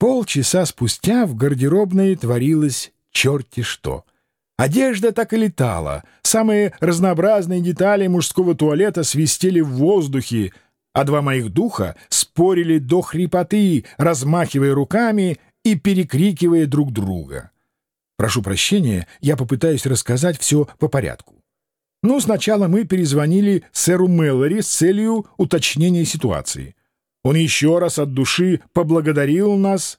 Полчаса спустя в гардеробной творилось черти что. Одежда так и летала, самые разнообразные детали мужского туалета свистели в воздухе, а два моих духа спорили до хрипоты, размахивая руками и перекрикивая друг друга. Прошу прощения, я попытаюсь рассказать все по порядку. Ну, сначала мы перезвонили сэру Мэллори с целью уточнения ситуации. Он еще раз от души поблагодарил нас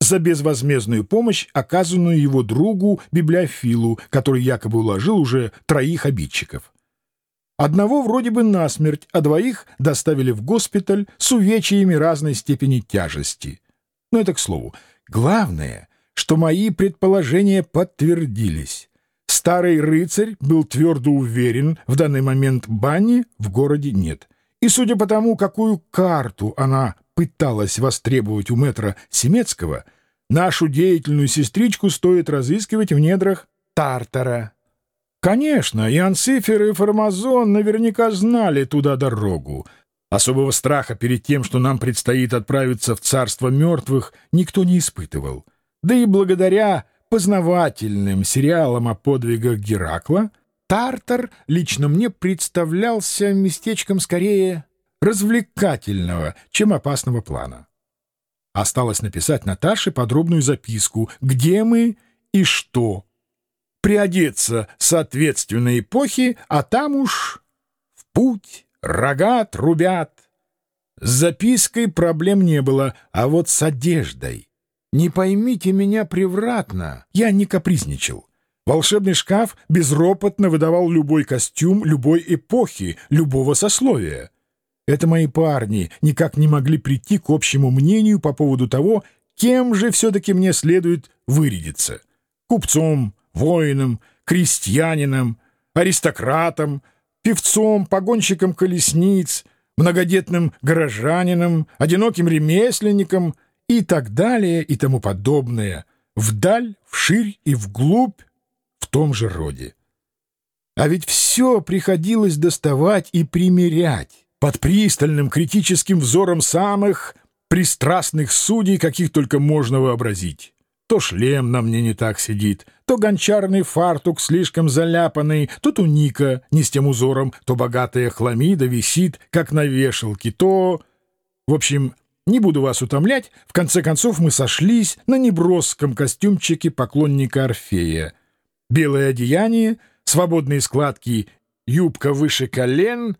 за безвозмездную помощь, оказанную его другу библиофилу, который якобы уложил уже троих обидчиков. Одного вроде бы насмерть, а двоих доставили в госпиталь с увечьями разной степени тяжести. Но это к слову. Главное, что мои предположения подтвердились. Старый рыцарь был твердо уверен, в данный момент бани в городе нет. И судя по тому, какую карту она пыталась востребовать у мэтра Семецкого, нашу деятельную сестричку стоит разыскивать в недрах Тартара. Конечно, и Анцифер, и Формазон наверняка знали туда дорогу. Особого страха перед тем, что нам предстоит отправиться в царство мертвых, никто не испытывал. Да и благодаря познавательным сериалам о подвигах Геракла — Тартар лично мне представлялся местечком скорее развлекательного, чем опасного плана. Осталось написать Наташе подробную записку, где мы и что. Приодеться соответственно эпохи, а там уж в путь, рогат, рубят. С запиской проблем не было, а вот с одеждой. Не поймите меня превратно, я не капризничал. Волшебный шкаф безропотно выдавал любой костюм любой эпохи, любого сословия. Это мои парни никак не могли прийти к общему мнению по поводу того, кем же все-таки мне следует вырядиться. Купцом, воином, крестьянином, аристократом, певцом, погонщиком колесниц, многодетным горожанином, одиноким ремесленником и так далее и тому подобное, вдаль, вширь и вглубь том же роде. А ведь все приходилось доставать и примерять под пристальным критическим взором самых пристрастных судей, каких только можно вообразить. То шлем на мне не так сидит, то гончарный фартук слишком заляпанный, то туника не с тем узором, то богатая хламида висит, как на вешалке, то... В общем, не буду вас утомлять, в конце концов мы сошлись на неброском костюмчике поклонника Орфея — белое одеяние, свободные складки, юбка выше колен,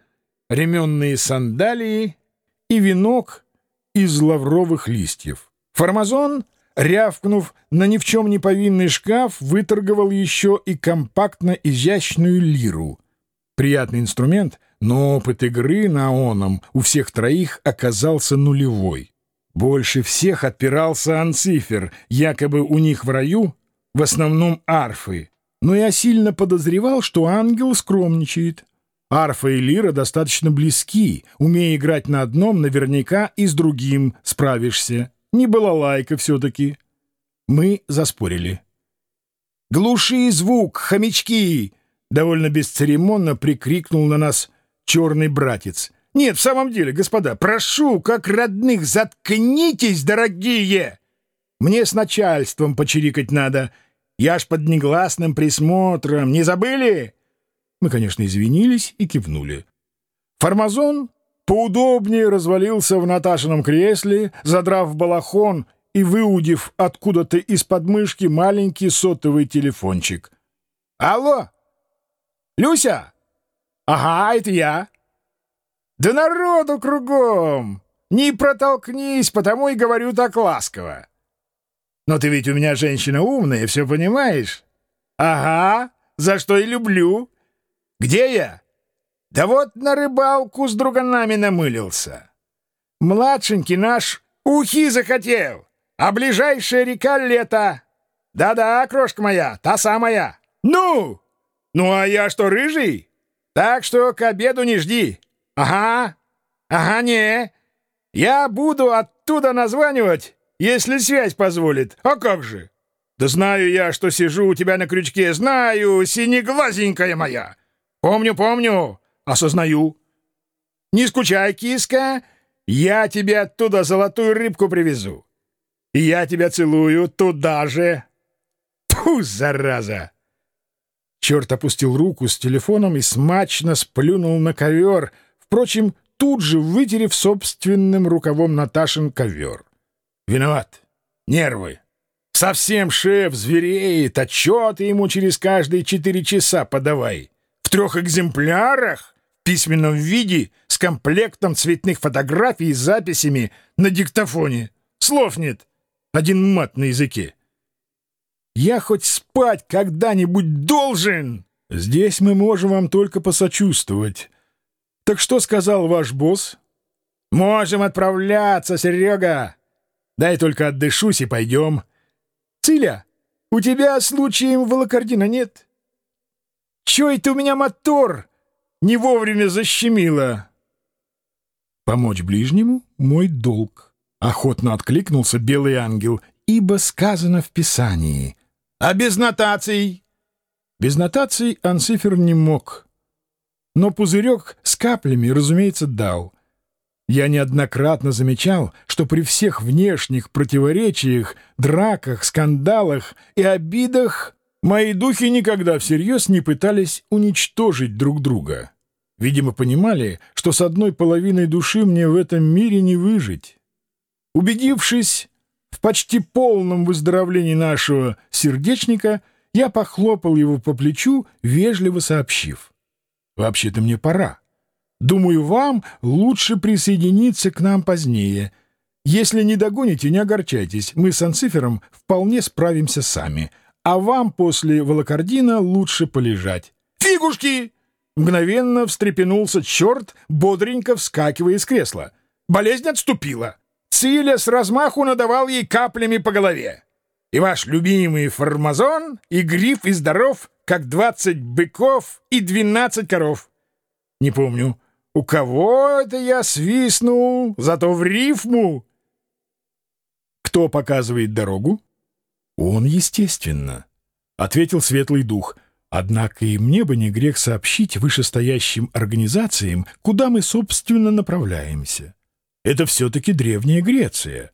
ременные сандалии и венок из лавровых листьев. Формазон, рявкнув на ни в чем не повинный шкаф, выторговал еще и компактно изящную лиру. Приятный инструмент, но опыт игры на оном у всех троих оказался нулевой. Больше всех отпирался Анцифер, якобы у них в раю в основном арфы, но я сильно подозревал, что ангел скромничает. Арфа и лира достаточно близки, умея играть на одном, наверняка и с другим справишься. Не была лайка все-таки. Мы заспорили. «Глуши звук, хомячки!» — довольно бесцеремонно прикрикнул на нас черный братец. «Нет, в самом деле, господа, прошу, как родных, заткнитесь, дорогие! Мне с начальством почирикать надо». Я ж под негласным присмотром. Не забыли?» Мы, конечно, извинились и кивнули. Формазон поудобнее развалился в Наташином кресле, задрав балахон и выудив откуда-то из подмышки маленький сотовый телефончик. «Алло! Люся? Ага, это я. Да народу кругом! Не протолкнись, потому и говорю так ласково. Но ты ведь у меня женщина умная, все понимаешь? Ага, за что и люблю. Где я? Да вот на рыбалку с друганами намылился. Младшенький наш ухи захотел, а ближайшая река лето. Да-да, крошка моя, та самая. Ну! Ну а я что, рыжий? Так что к обеду не жди. Ага, ага, не. Я буду оттуда названивать если связь позволит. А как же? Да знаю я, что сижу у тебя на крючке, знаю, синеглазенькая моя. Помню, помню, осознаю. Не скучай, киска, я тебе оттуда золотую рыбку привезу. И я тебя целую туда же. Тьфу, зараза! Черт опустил руку с телефоном и смачно сплюнул на ковер, впрочем, тут же вытерев собственным рукавом Наташин ковер. Виноват. Нервы. Совсем шеф звереет, отчеты ему через каждые четыре часа подавай. В трех экземплярах, в письменном виде, с комплектом цветных фотографий и записями на диктофоне. Слов нет. Один мат на языке. Я хоть спать когда-нибудь должен? Здесь мы можем вам только посочувствовать. Так что сказал ваш босс? Можем отправляться, Серега. Дай только отдышусь и пойдем. Циля, у тебя случаем волокордина нет? Чё это у меня мотор не вовремя защемило? Помочь ближнему — мой долг. Охотно откликнулся белый ангел, ибо сказано в Писании. А без нотаций? Без нотаций Анцифер не мог. Но пузырек с каплями, разумеется, дал. Я неоднократно замечал, что при всех внешних противоречиях, драках, скандалах и обидах мои духи никогда всерьез не пытались уничтожить друг друга. Видимо, понимали, что с одной половиной души мне в этом мире не выжить. Убедившись в почти полном выздоровлении нашего сердечника, я похлопал его по плечу, вежливо сообщив. «Вообще-то мне пора». Думаю, вам лучше присоединиться к нам позднее. Если не догоните, не огорчайтесь. Мы с Анцифером вполне справимся сами. А вам после волокордина лучше полежать. Фигушки! Мгновенно встрепенулся черт, бодренько вскакивая из кресла. Болезнь отступила. Циля с размаху надавал ей каплями по голове. И ваш любимый формазон и гриф и здоров, как двадцать быков и двенадцать коров. Не помню, у кого это я свистнул, зато в рифму? Кто показывает дорогу? Он, естественно, — ответил светлый дух. Однако и мне бы не грех сообщить вышестоящим организациям, куда мы, собственно, направляемся. Это все-таки Древняя Греция.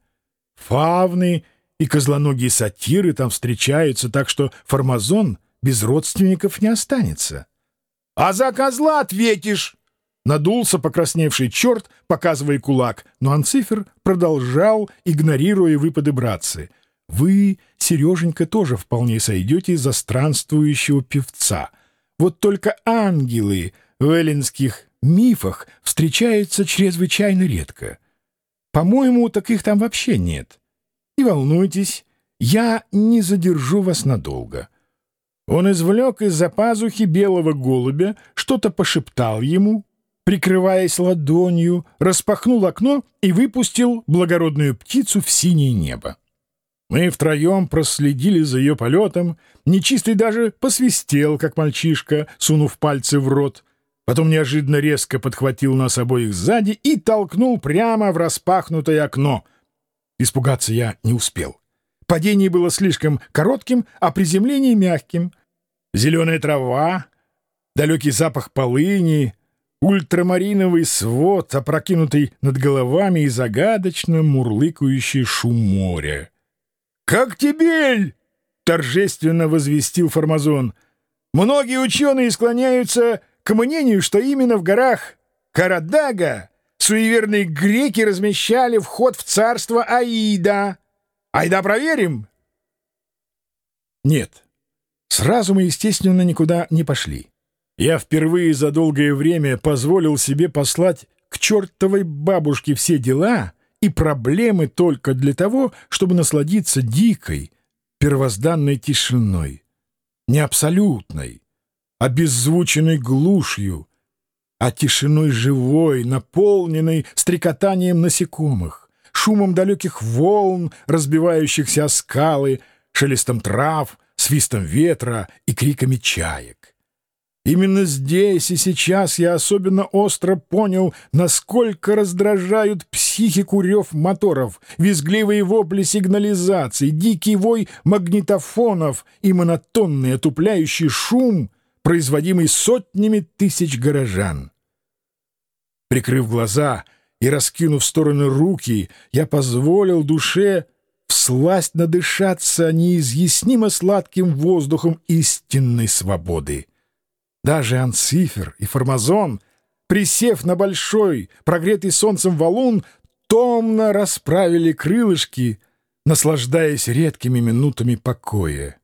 Фавны и козлоногие сатиры там встречаются, так что Формазон без родственников не останется. — А за козла ответишь! Надулся покрасневший черт, показывая кулак, но Анцифер продолжал, игнорируя выпады братцы. «Вы, Сереженька, тоже вполне сойдете за странствующего певца. Вот только ангелы в эллинских мифах встречаются чрезвычайно редко. По-моему, таких там вообще нет. Не волнуйтесь, я не задержу вас надолго». Он извлек из-за пазухи белого голубя, что-то пошептал ему, прикрываясь ладонью, распахнул окно и выпустил благородную птицу в синее небо. Мы втроем проследили за ее полетом, нечистый даже посвистел, как мальчишка, сунув пальцы в рот, потом неожиданно резко подхватил нас обоих сзади и толкнул прямо в распахнутое окно. Испугаться я не успел. Падение было слишком коротким, а приземление мягким. Зеленая трава, далекий запах полыни, ультрамариновый свод, опрокинутый над головами и загадочно мурлыкающий шум моря. «Как тебе?» — торжественно возвестил Формазон. «Многие ученые склоняются к мнению, что именно в горах Карадага суеверные греки размещали вход в царство Аида. Айда проверим?» «Нет. Сразу мы, естественно, никуда не пошли. Я впервые за долгое время позволил себе послать к чертовой бабушке все дела и проблемы только для того, чтобы насладиться дикой, первозданной тишиной. Не абсолютной, а беззвученной глушью, а тишиной живой, наполненной стрекотанием насекомых, шумом далеких волн, разбивающихся о скалы, шелестом трав, свистом ветра и криками чаек. Именно здесь и сейчас я особенно остро понял, насколько раздражают психику рев моторов, визгливые вопли сигнализации, дикий вой магнитофонов и монотонный отупляющий шум, производимый сотнями тысяч горожан. Прикрыв глаза и раскинув в стороны руки, я позволил душе всласть надышаться неизъяснимо сладким воздухом истинной свободы. Даже Анцифер и Формазон, присев на большой, прогретый солнцем валун, томно расправили крылышки, наслаждаясь редкими минутами покоя.